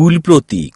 কুলপ্রতীক